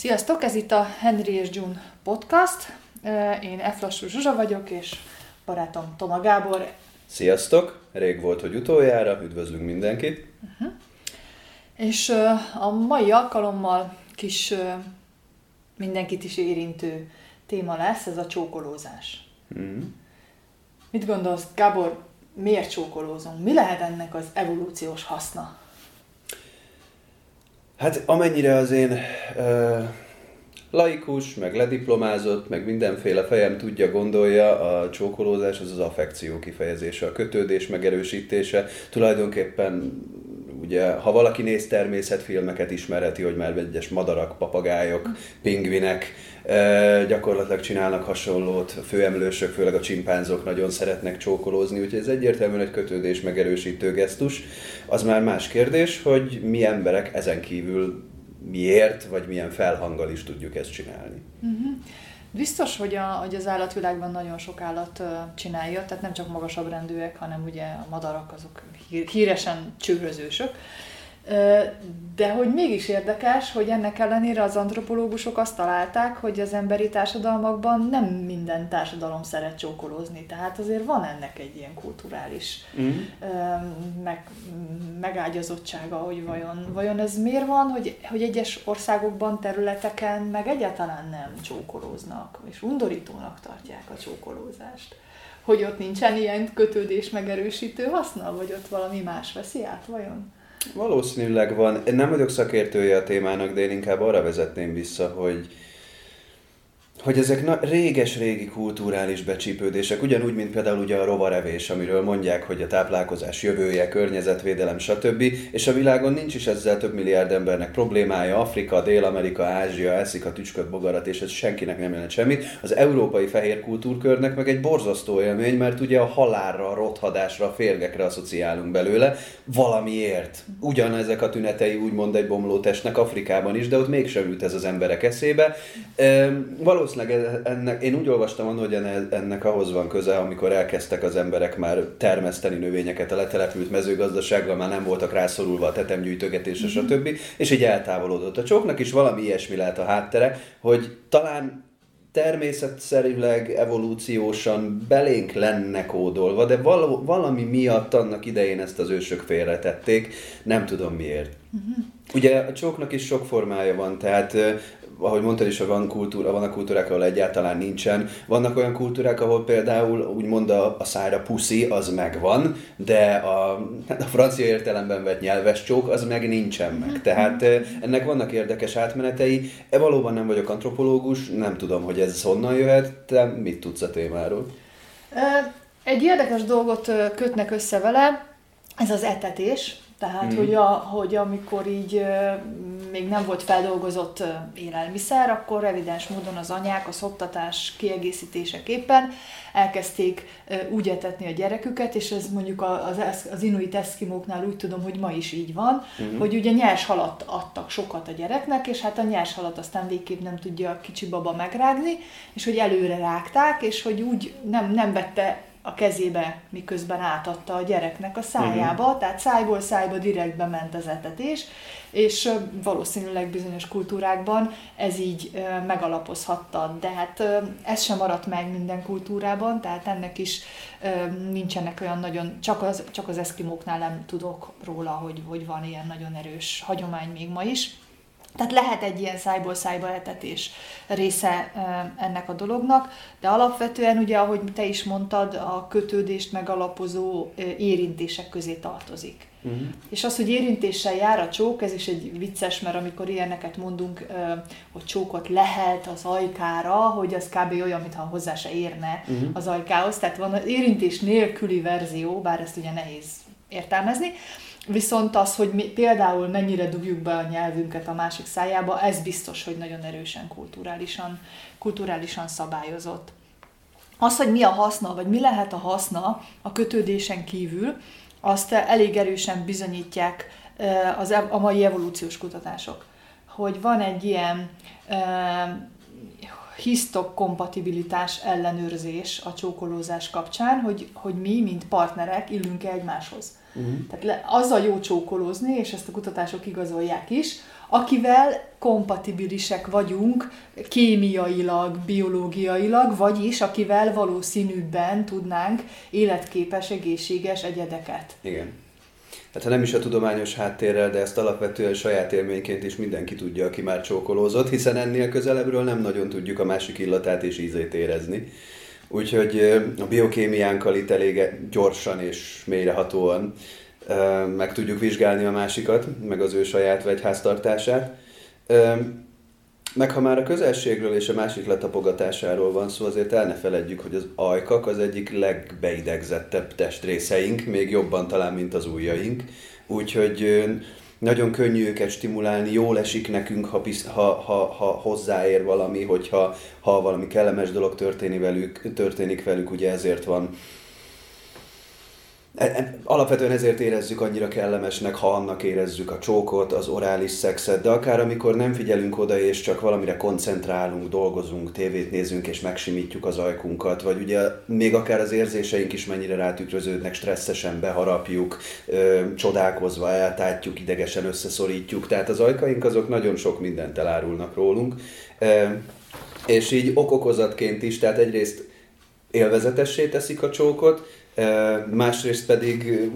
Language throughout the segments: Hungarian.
Sziasztok, ez itt a Henry és June podcast. Én Eflassú Zsuzsa vagyok, és barátom Toma Gábor. Sziasztok, rég volt, hogy utoljára, üdvözlünk mindenkit. Uh-huh. És a mai alkalommal kis mindenkit is érintő téma lesz, ez a csókolózás. Uh-huh. Mit gondolsz, Gábor, miért csókolózunk? Mi lehet ennek az evolúciós haszna? Hát amennyire az én ö, laikus, meg lediplomázott, meg mindenféle fejem tudja, gondolja, a csókolózás az az affekció kifejezése, a kötődés megerősítése. Tulajdonképpen ugye, ha valaki néz természetfilmeket, ismerheti, hogy már egyes madarak, papagájok, pingvinek gyakorlatilag csinálnak hasonlót, a főemlősök, főleg a csimpánzok nagyon szeretnek csókolózni, úgyhogy ez egyértelműen egy kötődés megerősítő gesztus. Az már más kérdés, hogy mi emberek ezen kívül miért, vagy milyen felhanggal is tudjuk ezt csinálni. Uh-huh. Biztos, hogy, a, hogy az állatvilágban nagyon sok állat csinálja, tehát nem csak magasabb rendűek, hanem ugye a madarak azok híresen csőrözősök. De hogy mégis érdekes, hogy ennek ellenére az antropológusok azt találták, hogy az emberi társadalmakban nem minden társadalom szeret csókolózni. Tehát azért van ennek egy ilyen kulturális mm. meg, megágyazottsága, hogy vajon, vajon ez miért van, hogy, hogy egyes országokban, területeken meg egyáltalán nem csókolóznak, és undorítónak tartják a csókolózást. Hogy ott nincsen ilyen kötődés megerősítő haszna, vagy ott valami más veszi át, vajon? Valószínűleg van. Én nem vagyok szakértője a témának, de én inkább arra vezetném vissza, hogy hogy ezek na, réges-régi kulturális becsípődések, ugyanúgy, mint például ugye a rovarevés, amiről mondják, hogy a táplálkozás jövője, környezetvédelem, stb. És a világon nincs is ezzel több milliárd embernek problémája. Afrika, Dél-Amerika, Ázsia eszik a tücsköt, bogarat, és ez senkinek nem jelent semmit. Az európai fehér kultúrkörnek meg egy borzasztó élmény, mert ugye a halálra, a rothadásra, a férgekre asszociálunk belőle valamiért. Ugyanezek a tünetei úgymond egy bomló testnek Afrikában is, de ott mégsem jut ez az emberek eszébe. Ehm, valószínűleg ennek, én úgy olvastam annól, hogy ennek ahhoz van köze, amikor elkezdtek az emberek már termeszteni növényeket a letelepült mezőgazdasággal, már nem voltak rászorulva a tetemgyűjtögetésre, mm-hmm. stb. És így eltávolodott. A csóknak is valami ilyesmi lehet a háttere, hogy talán természetszerűleg, evolúciósan belénk lenne kódolva, de val- valami miatt annak idején ezt az ősök félretették, nem tudom miért. Uh-huh. Ugye a csóknak is sok formája van, tehát ahogy mondtad is, van kultúra, van a kultúrák, ahol egyáltalán nincsen. Vannak olyan kultúrák, ahol például úgymond a, a szájra puszi, az megvan, de a, a francia értelemben vett nyelves csók, az meg nincsen meg. Tehát ennek vannak érdekes átmenetei. E valóban nem vagyok antropológus, nem tudom, hogy ez honnan jöhet. Te mit tudsz a témáról? Egy érdekes dolgot kötnek össze vele, ez az etetés. Tehát, mm. hogy, a, hogy amikor így még nem volt feldolgozott élelmiszer, akkor evidens módon az anyák a szoptatás kiegészítéseképpen elkezdték úgy etetni a gyereküket, és ez mondjuk az, az inuit eszkimóknál úgy tudom, hogy ma is így van, mm. hogy ugye nyers halat adtak sokat a gyereknek, és hát a nyers halat aztán végképp nem tudja a kicsi baba megrágni, és hogy előre rágták, és hogy úgy nem, nem vette a kezébe, miközben átadta a gyereknek a szájába, uh-huh. tehát szájból szájba direktbe ment az etetés, és valószínűleg bizonyos kultúrákban ez így megalapozhatta, de hát ez sem maradt meg minden kultúrában, tehát ennek is nincsenek olyan nagyon, csak az, csak az eszkimóknál nem tudok róla, hogy, hogy van ilyen nagyon erős hagyomány még ma is. Tehát lehet egy ilyen szájból szájba etetés része ennek a dolognak, de alapvetően ugye, ahogy te is mondtad, a kötődést megalapozó érintések közé tartozik. Uh-huh. És az, hogy érintéssel jár a csók, ez is egy vicces, mert amikor ilyeneket mondunk, hogy csókot lehet az ajkára, hogy az kb. olyan, mintha hozzá se érne uh-huh. az ajkához. Tehát van az érintés nélküli verzió, bár ezt ugye nehéz értelmezni, Viszont az, hogy mi például mennyire dugjuk be a nyelvünket a másik szájába, ez biztos, hogy nagyon erősen kulturálisan, kulturálisan szabályozott. Az, hogy mi a haszna, vagy mi lehet a haszna a kötődésen kívül, azt elég erősen bizonyítják az, a mai evolúciós kutatások. Hogy van egy ilyen hisztok kompatibilitás ellenőrzés a csókolózás kapcsán, hogy, hogy mi, mint partnerek illünk-e egymáshoz. Uh-huh. Tehát le, azzal jó csókolózni, és ezt a kutatások igazolják is, akivel kompatibilisek vagyunk kémiailag, biológiailag, vagyis akivel valószínűbben tudnánk életképes, egészséges egyedeket. Igen. Hát ha nem is a tudományos háttérrel, de ezt alapvetően saját élményként is mindenki tudja, aki már csókolózott, hiszen ennél közelebbről nem nagyon tudjuk a másik illatát és ízét érezni. Úgyhogy a biokémiánkkal itt elég gyorsan és mélyrehatóan meg tudjuk vizsgálni a másikat, meg az ő saját vegyháztartását. Meg ha már a közelségről és a másik letapogatásáról van szó, azért el ne feledjük, hogy az ajkak az egyik legbeidegzettebb testrészeink, még jobban talán, mint az ujjaink. Úgyhogy nagyon könnyű őket stimulálni, jól esik nekünk, ha, ha, ha, ha hozzáér valami, hogyha ha valami kellemes dolog történik velük, történik velük, ugye ezért van alapvetően ezért érezzük annyira kellemesnek, ha annak érezzük a csókot, az orális szexet, de akár amikor nem figyelünk oda, és csak valamire koncentrálunk, dolgozunk, tévét nézünk, és megsimítjuk az ajkunkat, vagy ugye még akár az érzéseink is mennyire rátükröződnek, stresszesen beharapjuk, csodálkozva eltátjuk, idegesen összeszorítjuk, tehát az ajkaink azok nagyon sok mindent elárulnak rólunk, és így okokozatként is, tehát egyrészt élvezetessé teszik a csókot, másrészt pedig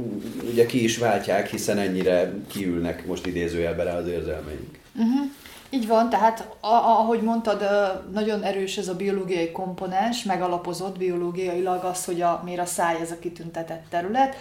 ugye ki is váltják, hiszen ennyire kiülnek most idézőjelben rá az érzelmeink. Uh-huh. Így van, tehát ahogy mondtad, nagyon erős ez a biológiai komponens, megalapozott biológiailag az, hogy a, miért a száj ez a kitüntetett terület,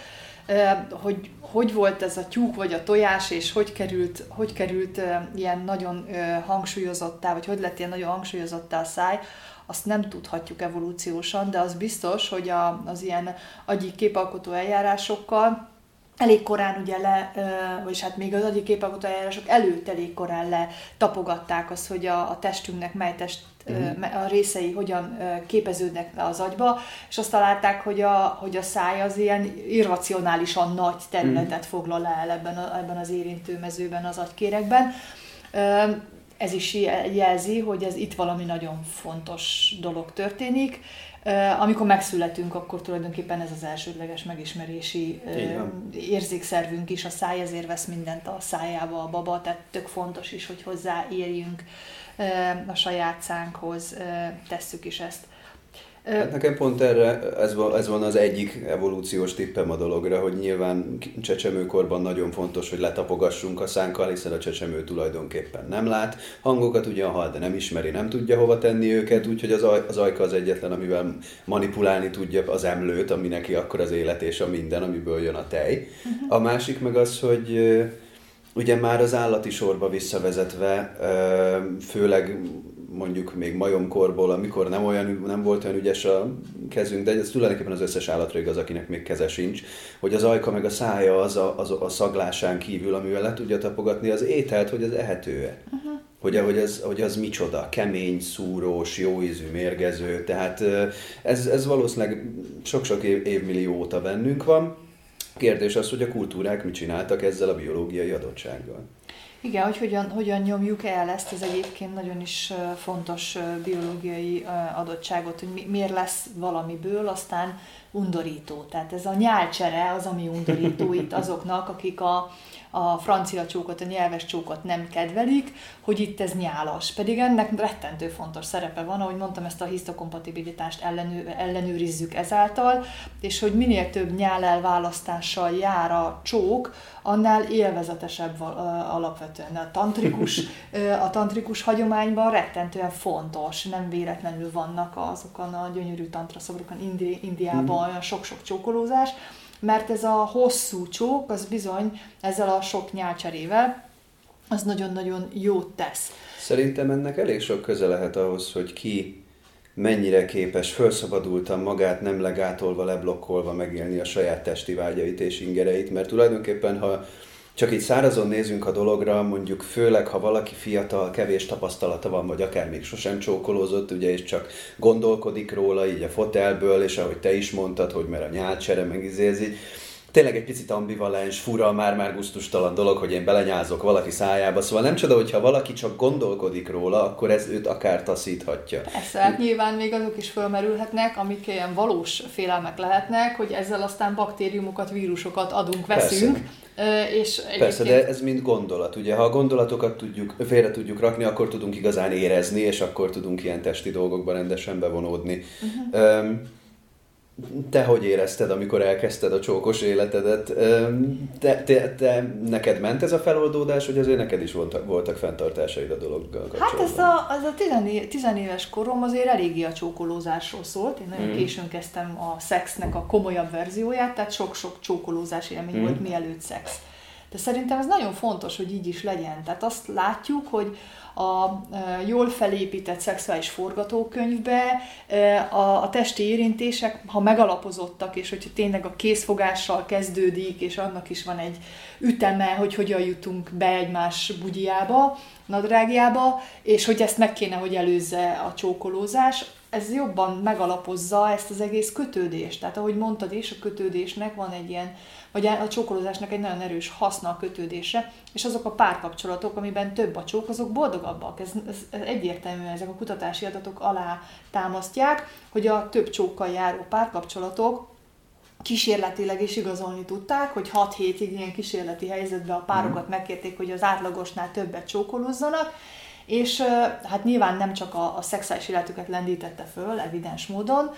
hogy hogy volt ez a tyúk vagy a tojás, és hogy került, hogy került ilyen nagyon hangsúlyozottá, vagy hogy lett ilyen nagyon hangsúlyozottá a száj, azt nem tudhatjuk evolúciósan, de az biztos, hogy a, az ilyen agyi képalkotó eljárásokkal elég korán ugye le, vagyis hát még az agyi képalkotó eljárások előtt elég korán le tapogatták azt, hogy a, a testünknek mely test. A részei hogyan képeződnek le az agyba, és azt találták, hogy a, hogy a száj az ilyen irracionálisan nagy területet uh-huh. foglal el ebben, a, ebben az érintőmezőben, az agykérekben ez is jelzi, hogy ez itt valami nagyon fontos dolog történik. Amikor megszületünk, akkor tulajdonképpen ez az elsődleges megismerési érzékszervünk is, a száj ezért vesz mindent a szájába a baba, tehát tök fontos is, hogy hozzáérjünk a saját szánkhoz, tesszük is ezt. Hát nekem pont erre, ez van, ez van az egyik evolúciós tippem a dologra, hogy nyilván csecsemőkorban nagyon fontos, hogy letapogassunk a szánkkal, hiszen a csecsemő tulajdonképpen nem lát. Hangokat ugyan hall, de nem ismeri, nem tudja hova tenni őket, úgyhogy az, aj, az ajka az egyetlen, amivel manipulálni tudja az emlőt, ami neki akkor az élet és a minden, amiből jön a tej. Uh-huh. A másik meg az, hogy ugye már az állati sorba visszavezetve, főleg mondjuk még majomkorból, amikor nem, olyan, nem volt olyan ügyes a kezünk, de ez tulajdonképpen az összes állatra igaz, akinek még keze sincs, hogy az ajka meg a szája az a, az a szaglásán kívül, amivel le tudja tapogatni az ételt, hogy az ehető-e. Uh-huh. Hogy, hogy, az, hogy az micsoda, kemény, szúrós, jóízű, mérgező, tehát ez, ez valószínűleg sok-sok év, évmillió óta bennünk van. Kérdés az, hogy a kultúrák mit csináltak ezzel a biológiai adottsággal. Igen, hogy hogyan, hogyan nyomjuk el ezt, ez egyébként nagyon is fontos biológiai adottságot, hogy miért lesz valamiből, aztán undorító. Tehát ez a nyálcsere az, ami undorító itt azoknak, akik a, a francia csókot, a nyelves csókot nem kedvelik, hogy itt ez nyálas. Pedig ennek rettentő fontos szerepe van, ahogy mondtam, ezt a hisztokompatibilitást ellenő, ellenőrizzük ezáltal, és hogy minél több nyál elválasztással jár a csók, annál élvezetesebb alapvetően. A tantrikus, a tantrikus hagyományban rettentően fontos, nem véletlenül vannak azokon a gyönyörű tantraszobrokon Indi, Indiában mhm. olyan sok-sok csókolózás, mert ez a hosszú csók, az bizony ezzel a sok nyálcserével, az nagyon-nagyon jót tesz. Szerintem ennek elég sok köze lehet ahhoz, hogy ki mennyire képes felszabadultan magát nem legátolva, leblokkolva megélni a saját testi vágyait és ingereit, mert tulajdonképpen, ha csak így szárazon nézünk a dologra, mondjuk főleg, ha valaki fiatal, kevés tapasztalata van, vagy akár még sosem csókolózott, ugye, és csak gondolkodik róla így a fotelből, és ahogy te is mondtad, hogy mert a nyálcsere meg izézi, tényleg egy picit ambivalens, fura, már-már guztustalan dolog, hogy én belenyázok valaki szájába. Szóval nem csoda, hogyha valaki csak gondolkodik róla, akkor ez őt akár taszíthatja. Persze, hát nyilván még azok is fölmerülhetnek, amik ilyen valós félelmek lehetnek, hogy ezzel aztán baktériumokat, vírusokat adunk, veszünk. Persze És Persze, de ez mind gondolat. Ugye, ha a gondolatokat tudjuk, félre tudjuk rakni, akkor tudunk igazán érezni, és akkor tudunk ilyen testi dolgokban rendesen bevonódni. Uh-huh. Te hogy érezted, amikor elkezdted a csókos életedet? Te, te, te, neked ment ez a feloldódás, vagy azért neked is voltak, voltak fenntartásaid a dologgal kapcsolatban? Hát ez a, az a tizené, tizenéves korom azért eléggé a csókolózásról szólt. Én nagyon mm. későn kezdtem a szexnek a komolyabb verzióját, tehát sok-sok csókolózás élmény mm. volt mielőtt szex. De szerintem ez nagyon fontos, hogy így is legyen. Tehát azt látjuk, hogy a jól felépített szexuális forgatókönyvbe a, a testi érintések, ha megalapozottak, és hogyha tényleg a készfogással kezdődik, és annak is van egy üteme, hogy hogyan jutunk be egymás bugyjába, nadrágjába, és hogy ezt meg kéne, hogy előzze a csókolózás, ez jobban megalapozza ezt az egész kötődést. Tehát ahogy mondtad is, a kötődésnek van egy ilyen vagy a csókolózásnak egy nagyon erős haszna a kötődése, és azok a párkapcsolatok, amiben több a csók, azok boldogabbak. Ez, ez, ez egyértelműen ezek a kutatási adatok alá támasztják, hogy a több csókkal járó párkapcsolatok kísérletileg is igazolni tudták, hogy 6 hétig ilyen kísérleti helyzetben a párokat megkérték, hogy az átlagosnál többet csókolózzanak, és hát nyilván nem csak a, a szexuális életüket lendítette föl, evidens módon,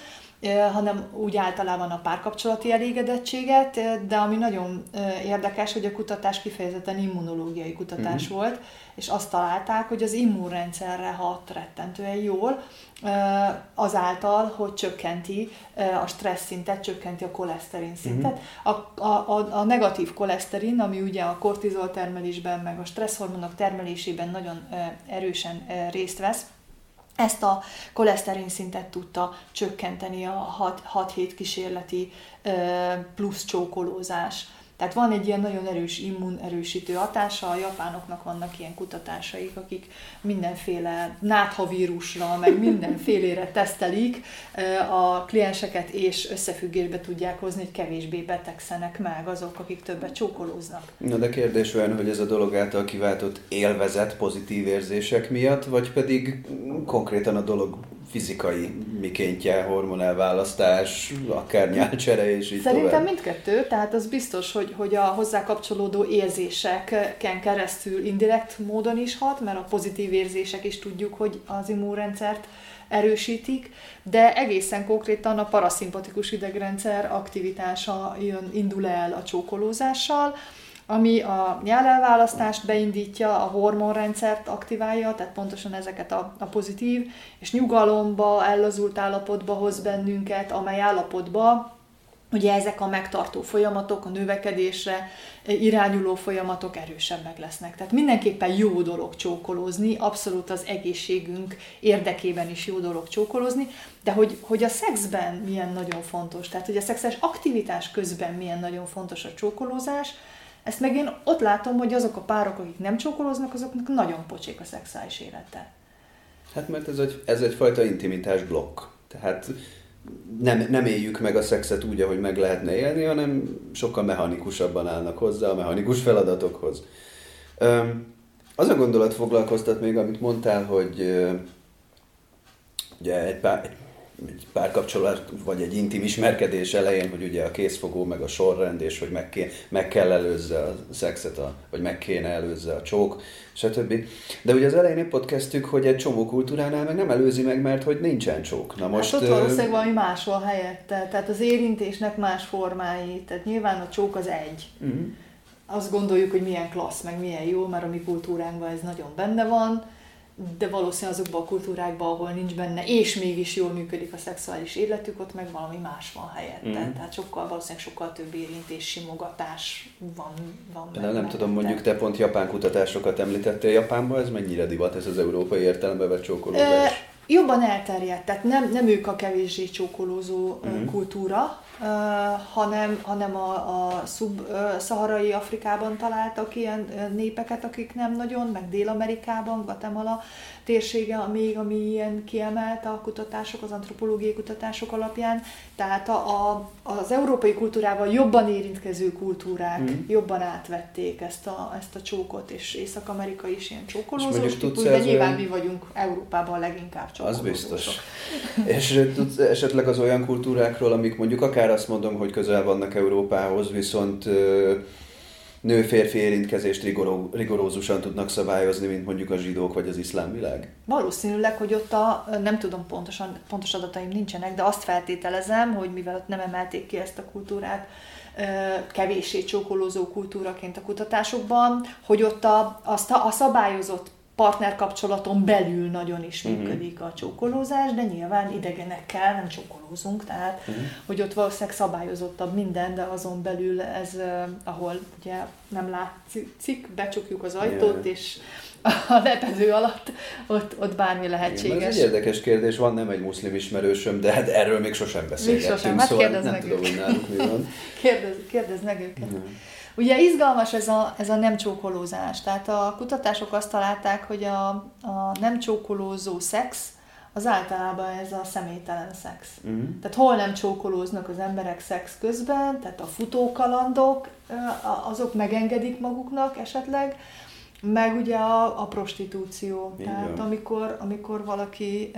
hanem úgy általában a párkapcsolati elégedettséget, de ami nagyon érdekes, hogy a kutatás kifejezetten immunológiai kutatás mm-hmm. volt, és azt találták, hogy az immunrendszerre hat rettentően jól, azáltal, hogy csökkenti a stressz szintet, csökkenti a koleszterin szintet. Mm-hmm. A, a, a negatív koleszterin, ami ugye a kortizol termelésben, meg a stresszhormonok termelésében nagyon erősen részt vesz, ezt a koleszterin szintet tudta csökkenteni a 6-7 kísérleti plusz csókolózás. Tehát van egy ilyen nagyon erős immunerősítő hatása, a japánoknak vannak ilyen kutatásaik, akik mindenféle náthavírusra, meg mindenfélére tesztelik a klienseket, és összefüggésbe tudják hozni, hogy kevésbé betegszenek meg azok, akik többet csókolóznak. Na de kérdés olyan, hogy ez a dolog által kiváltott élvezet pozitív érzések miatt, vagy pedig konkrétan a dolog fizikai mikéntje, hormonelválasztás, akár nyálcsere és így Szerintem tovább. mindkettő, tehát az biztos, hogy, hogy a hozzá kapcsolódó érzéseken keresztül indirekt módon is hat, mert a pozitív érzések is tudjuk, hogy az immunrendszert erősítik, de egészen konkrétan a paraszimpatikus idegrendszer aktivitása jön, indul el a csókolózással, ami a nyálelválasztást beindítja, a hormonrendszert aktiválja, tehát pontosan ezeket a, a pozitív, és nyugalomba, ellazult állapotba hoz bennünket, amely állapotba ugye ezek a megtartó folyamatok, a növekedésre irányuló folyamatok erősebbek lesznek. Tehát mindenképpen jó dolog csókolózni, abszolút az egészségünk érdekében is jó dolog csókolózni, de hogy, hogy a szexben milyen nagyon fontos, tehát hogy a szexes aktivitás közben milyen nagyon fontos a csókolózás, ezt meg én ott látom, hogy azok a párok, akik nem csókolóznak, azoknak nagyon pocsék a szexuális élete. Hát mert ez, egy, ez egyfajta intimitás blokk. Tehát nem, nem éljük meg a szexet úgy, ahogy meg lehetne élni, hanem sokkal mechanikusabban állnak hozzá a mechanikus feladatokhoz. Az a gondolat foglalkoztat még, amit mondtál, hogy ugye egy, pár, egy egy párkapcsolat, vagy egy intim ismerkedés elején, hogy ugye a készfogó, meg a sorrend, és hogy meg, ké, meg kell előzze a szexet, a, vagy meg kéne előzze a csók, stb. De ugye az elején épp ott kezdtük, hogy egy csomó kultúránál meg nem előzi meg, mert hogy nincsen csók. Na most, hát ott valószínűleg valami máshol helyette, tehát az érintésnek más formái, tehát nyilván a csók az egy. Uh-huh. Azt gondoljuk, hogy milyen klassz, meg milyen jó, mert a mi kultúránkban ez nagyon benne van, de valószínűleg azokban a kultúrákban, ahol nincs benne, és mégis jól működik a szexuális életük, ott meg valami más van helyette. Mm. Tehát sokkal, valószínűleg sokkal több érintés, simogatás van. van de nem, nem tudom, mondjuk te pont japán kutatásokat említettél Japánban, ez mennyire divat ez az európai értelembe vett csókolózás? E, jobban elterjedt, tehát nem, nem ők a kevéssé csókolózó mm. kultúra, Uh, hanem, hanem a, a szub-szaharai Afrikában találtak ilyen népeket, akik nem nagyon, meg Dél-Amerikában, Guatemala térsége még, ami ilyen kiemelt a kutatások, az antropológiai kutatások alapján. Tehát a, a, az európai kultúrával jobban érintkező kultúrák mm. jobban átvették ezt a, ezt a csókot, és Észak-Amerika is ilyen csókolózós típus, de nyilván mi vagyunk Európában leginkább csókolózósok. Az biztos. és tudsz esetleg az olyan kultúrákról, amik mondjuk akár azt mondom, hogy közel vannak Európához, viszont nő-férfi érintkezést rigoró, rigorózusan tudnak szabályozni, mint mondjuk a zsidók vagy az iszlám világ? Valószínűleg, hogy ott a, nem tudom pontosan, pontos adataim nincsenek, de azt feltételezem, hogy mivel ott nem emelték ki ezt a kultúrát, kevéssé csókolózó kultúraként a kutatásokban, hogy ott a, azt a, a szabályozott partnerkapcsolaton belül nagyon is mhm. működik a csókolózás, de nyilván idegenekkel nem csókolózunk, tehát uh-huh. hogy ott valószínűleg szabályozottabb minden, de azon belül ez, ahol ugye nem látszik, becsukjuk az ajtót, yeah. és a lepező alatt ott, ott bármi lehetséges. Igen, ez egy érdekes kérdés, van nem egy muszlim ismerősöm, de hát erről még sosem beszélgettünk, még sosem. Hát szóval nem tudom, hogy náluk mi van. kérdez, kérdez meg őket. Uh-huh. Ugye izgalmas ez a, ez a nem csókolózás. Tehát a kutatások azt találták, hogy a, a nem csókolózó szex az általában ez a személytelen szex. Uh-huh. Tehát hol nem csókolóznak az emberek szex közben, tehát a futókalandok, azok megengedik maguknak esetleg, meg ugye a, a prostitúció. Igen. Tehát amikor, amikor valaki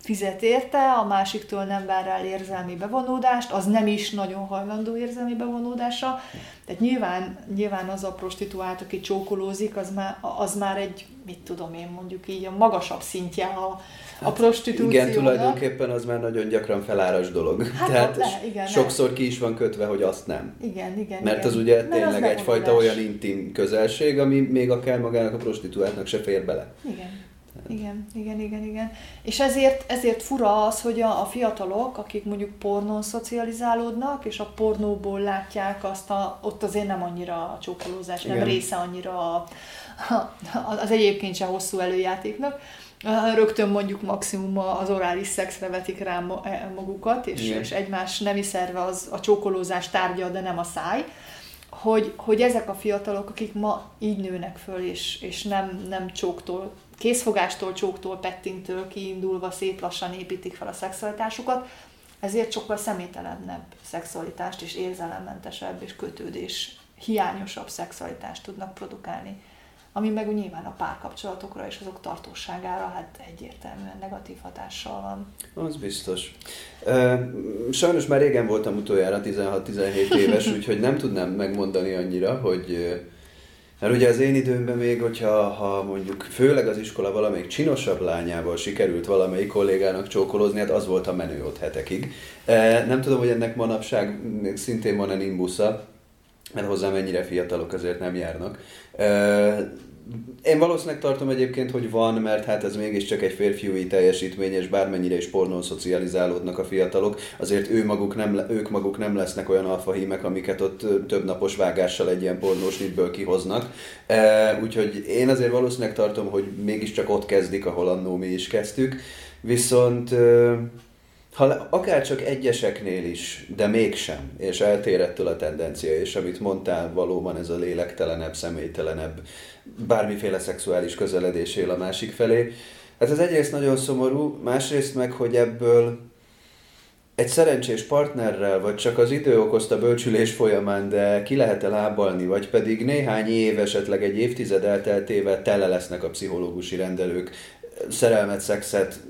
fizet érte, a másiktól nem vár el érzelmi bevonódást, az nem is nagyon hajlandó érzelmi bevonódásra. Tehát nyilván, nyilván az a prostituált, aki csókolózik, az már, az már egy, mit tudom én, mondjuk így a magasabb szintje a, a prostitúciónak. Igen, tulajdonképpen az már nagyon gyakran feláras dolog. Hát, Tehát le, igen, sokszor ki is van kötve, hogy azt nem. Igen, igen. Mert igen. az ugye Mert tényleg az egyfajta olyan intim közelség, ami még akár magának a prostituáltnak se fér bele. Igen. Igen, igen, igen, igen. És ezért, ezért fura az, hogy a, a fiatalok, akik mondjuk pornón szocializálódnak, és a pornóból látják azt, a, ott azért nem annyira a csókolózás, igen. nem része annyira a, a, az egyébként sem hosszú előjátéknak, rögtön mondjuk maximum az orális szexre vetik rá e, magukat, és, és egymás nemi szerve az a csókolózás tárgya, de nem a száj hogy, hogy ezek a fiatalok, akik ma így nőnek föl, és, és nem, nem csóktól készfogástól, csóktól, pettintől kiindulva szép lassan építik fel a szexualitásukat, ezért sokkal személytelenebb szexualitást és érzelemmentesebb és kötődés hiányosabb szexualitást tudnak produkálni. Ami meg nyilván a párkapcsolatokra és azok tartóságára hát egyértelműen negatív hatással van. Az biztos. Sajnos már régen voltam utoljára 16-17 éves, úgyhogy nem tudnám megmondani annyira, hogy mert ugye az én időmben még, hogyha ha mondjuk főleg az iskola valamelyik csinosabb lányával sikerült valamelyik kollégának csókolózni, hát az volt a menő ott hetekig. E, nem tudom, hogy ennek manapság szintén van-e nimbusza, mert hozzám ennyire fiatalok azért nem járnak. Én valószínűleg tartom egyébként, hogy van, mert hát ez mégiscsak egy férfiúi teljesítmény, és bármennyire is pornón szocializálódnak a fiatalok, azért ő maguk nem, ők maguk nem lesznek olyan alfahímek, amiket ott több napos vágással egy ilyen pornós nyitből kihoznak. E, úgyhogy én azért valószínűleg tartom, hogy mégiscsak ott kezdik, ahol annó mi is kezdtük. Viszont ha akár csak egyeseknél is, de mégsem, és eltér ettől a tendencia, és amit mondtál, valóban ez a lélektelenebb, személytelenebb, bármiféle szexuális közeledésél a másik felé. Hát ez egyrészt nagyon szomorú, másrészt meg, hogy ebből egy szerencsés partnerrel, vagy csak az idő okozta bölcsülés folyamán, de ki lehet-e lábalni, vagy pedig néhány év, esetleg egy évtized elteltével tele lesznek a pszichológusi rendelők szerelmet, szexet,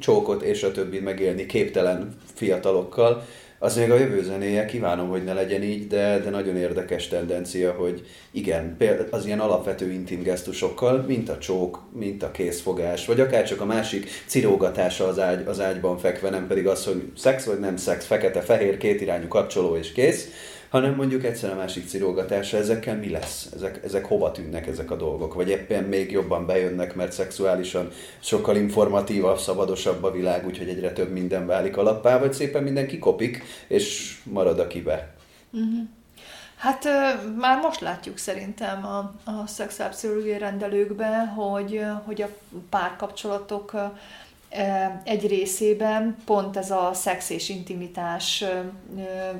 csókot és a többi megélni képtelen fiatalokkal, az még a jövő zenéje, kívánom, hogy ne legyen így, de, de nagyon érdekes tendencia, hogy igen, az ilyen alapvető intim gesztusokkal, mint a csók, mint a készfogás, vagy akár csak a másik cirógatása az, ágy, az ágyban fekve, nem pedig az, hogy szex vagy nem szex, fekete-fehér, kétirányú kapcsoló és kész, hanem mondjuk egyszer a másik cirógatása, ezekkel mi lesz? Ezek, ezek hova tűnnek ezek a dolgok? Vagy éppen még jobban bejönnek, mert szexuálisan sokkal informatívabb, szabadosabb a világ, úgyhogy egyre több minden válik alappá, vagy szépen minden kikopik, és marad a kibe. Uh-huh. Hát már most látjuk szerintem a, a szexuálpszichológiai rendelőkben, hogy, hogy a párkapcsolatok egy részében pont ez a szex és intimitás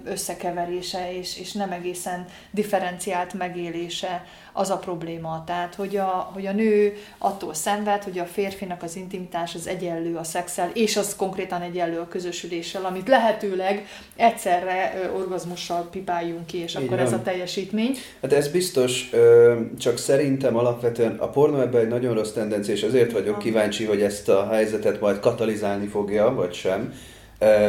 összekeverése és, és nem egészen differenciált megélése az a probléma. Tehát, hogy a, hogy a nő attól szenved, hogy a férfinak az intimitás az egyenlő a szexel, és az konkrétan egyenlő a közösüléssel, amit lehetőleg egyszerre orgazmussal pipáljunk ki, és Így akkor van. ez a teljesítmény. Hát ez biztos, csak szerintem alapvetően a pornó ebben egy nagyon rossz tendencia, és azért vagyok kíváncsi, hogy ezt a helyzetet majd katalizálni fogja, vagy sem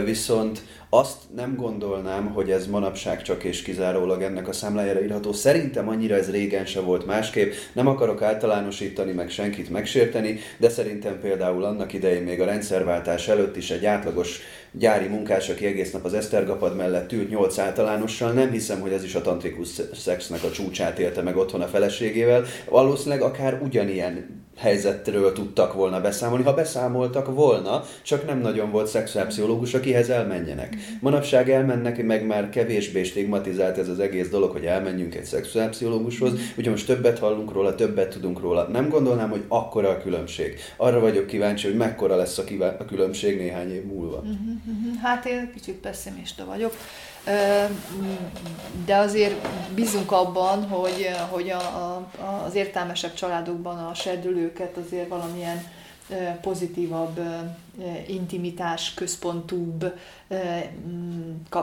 Viszont azt nem gondolnám, hogy ez manapság csak és kizárólag ennek a számlájára írható. Szerintem annyira ez régen se volt másképp. Nem akarok általánosítani, meg senkit megsérteni, de szerintem például annak idején még a rendszerváltás előtt is egy átlagos gyári munkás, aki egész nap az Esztergapad mellett ült nyolc általánossal, nem hiszem, hogy ez is a tantrikus szexnek a csúcsát élte meg otthon a feleségével. Valószínűleg akár ugyanilyen helyzetről tudtak volna beszámolni, ha beszámoltak volna, csak nem nagyon volt szexuálpszichológus, akihez elmenjenek. Manapság elmennek, meg már kevésbé stigmatizált ez az egész dolog, hogy elmenjünk egy szexuálpszichológushoz, ugye most többet hallunk róla, többet tudunk róla. Nem gondolnám, hogy akkora a különbség. Arra vagyok kíváncsi, hogy mekkora lesz a, kivá- a különbség néhány év múlva. Mhm, mhm. Hát én kicsit pessimista vagyok de azért bízunk abban, hogy, hogy a, a, az értelmesebb családokban a serdülőket azért valamilyen pozitívabb, intimitás központúbb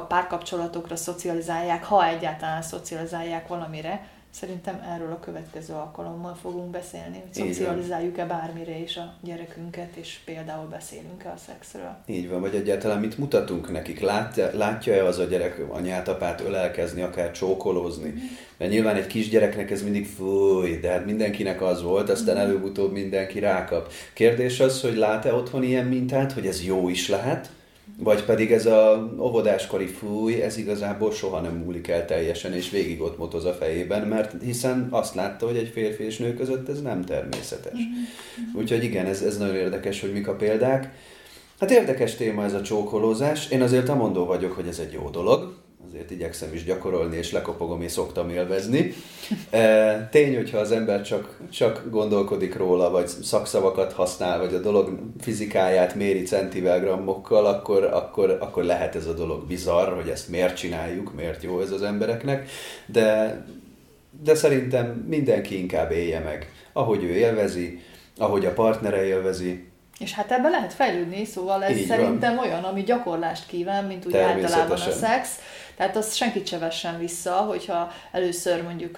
párkapcsolatokra szocializálják, ha egyáltalán szocializálják valamire, Szerintem erről a következő alkalommal fogunk beszélni, hogy szocializáljuk-e bármire is a gyerekünket, és például beszélünk-e a szexről. Így van, vagy egyáltalán mit mutatunk nekik? Látja, látja-e az a gyerek anyát, apát ölelkezni, akár csókolózni? Mm. Mert nyilván egy kisgyereknek ez mindig fúj, de hát mindenkinek az volt, aztán mm. előbb-utóbb mindenki rákap. Kérdés az, hogy lát-e otthon ilyen mintát, hogy ez jó is lehet, vagy pedig ez a óvodáskori fúj, ez igazából soha nem múlik el teljesen, és végig ott motoz a fejében, mert hiszen azt látta, hogy egy férfi és nő között ez nem természetes. Mm-hmm. Úgyhogy igen, ez, ez nagyon érdekes, hogy mik a példák. Hát érdekes téma ez a csókolózás. Én azért amondó vagyok, hogy ez egy jó dolog azért igyekszem is gyakorolni, és lekopogom, és szoktam élvezni. E, tény, hogyha az ember csak, csak gondolkodik róla, vagy szakszavakat használ, vagy a dolog fizikáját méri centivel, grammokkal, akkor, akkor, akkor lehet ez a dolog bizarr, hogy ezt miért csináljuk, miért jó ez az embereknek, de, de szerintem mindenki inkább élje meg, ahogy ő élvezi, ahogy a partnere élvezi, és hát ebben lehet fejlődni, szóval ez Így szerintem van. olyan, ami gyakorlást kíván, mint úgy általában a szex. Tehát az senkit se vessen vissza, hogyha először mondjuk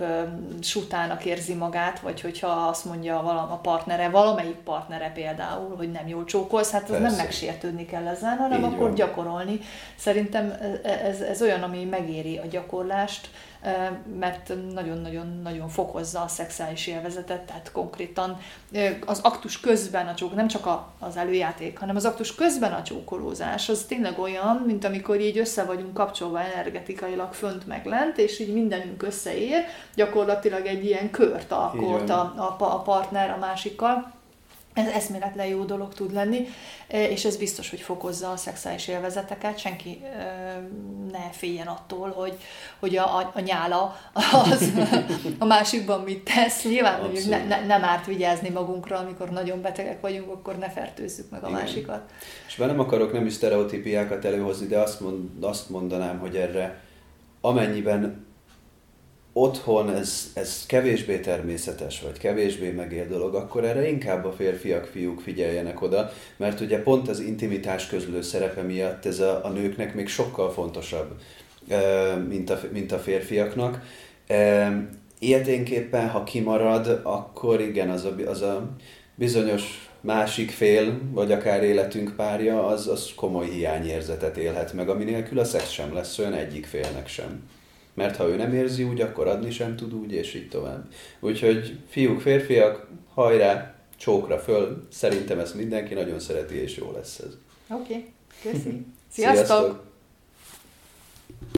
sutának érzi magát, vagy hogyha azt mondja valam, a partnere, valamelyik partnere például, hogy nem jól csókolsz, hát az Persze. nem megsértődni kell ezen, hanem Így akkor van. gyakorolni. Szerintem ez, ez olyan, ami megéri a gyakorlást, mert nagyon-nagyon-nagyon fokozza a szexuális élvezetet, tehát konkrétan az aktus közben a csók, nem csak az előjáték, hanem az aktus közben a csókolózás, az tényleg olyan, mint amikor így össze vagyunk kapcsolva energetikailag fönt meg lent, és így mindenünk összeér, gyakorlatilag egy ilyen kört alkot a, a, a partner a másikkal ez eszméletlen jó dolog tud lenni, e, és ez biztos, hogy fokozza a szexuális élvezeteket. Senki e, ne féljen attól, hogy, hogy a, a, a nyála az a másikban mit tesz. Nyilván mondjuk ne, ne, nem árt vigyázni magunkra, amikor nagyon betegek vagyunk, akkor ne fertőzzük meg a Igen. másikat. És már nem akarok nem is sztereotípiákat előhozni, de azt, mond, azt mondanám, hogy erre amennyiben otthon ez, ez kevésbé természetes, vagy kevésbé megél dolog, akkor erre inkább a férfiak, fiúk figyeljenek oda, mert ugye pont az intimitás közlő szerepe miatt ez a, a nőknek még sokkal fontosabb, mint a, mint a férfiaknak. Ilyeténképpen, ha kimarad, akkor igen, az a, az a bizonyos másik fél, vagy akár életünk párja, az, az komoly hiányérzetet élhet meg, ami nélkül a szex sem lesz olyan egyik félnek sem mert ha ő nem érzi úgy, akkor adni sem tud úgy, és így tovább. Úgyhogy fiúk, férfiak, hajrá, csókra föl, szerintem ezt mindenki nagyon szereti, és jó lesz ez. Oké, okay. köszi. Sziasztok! Sziasztok!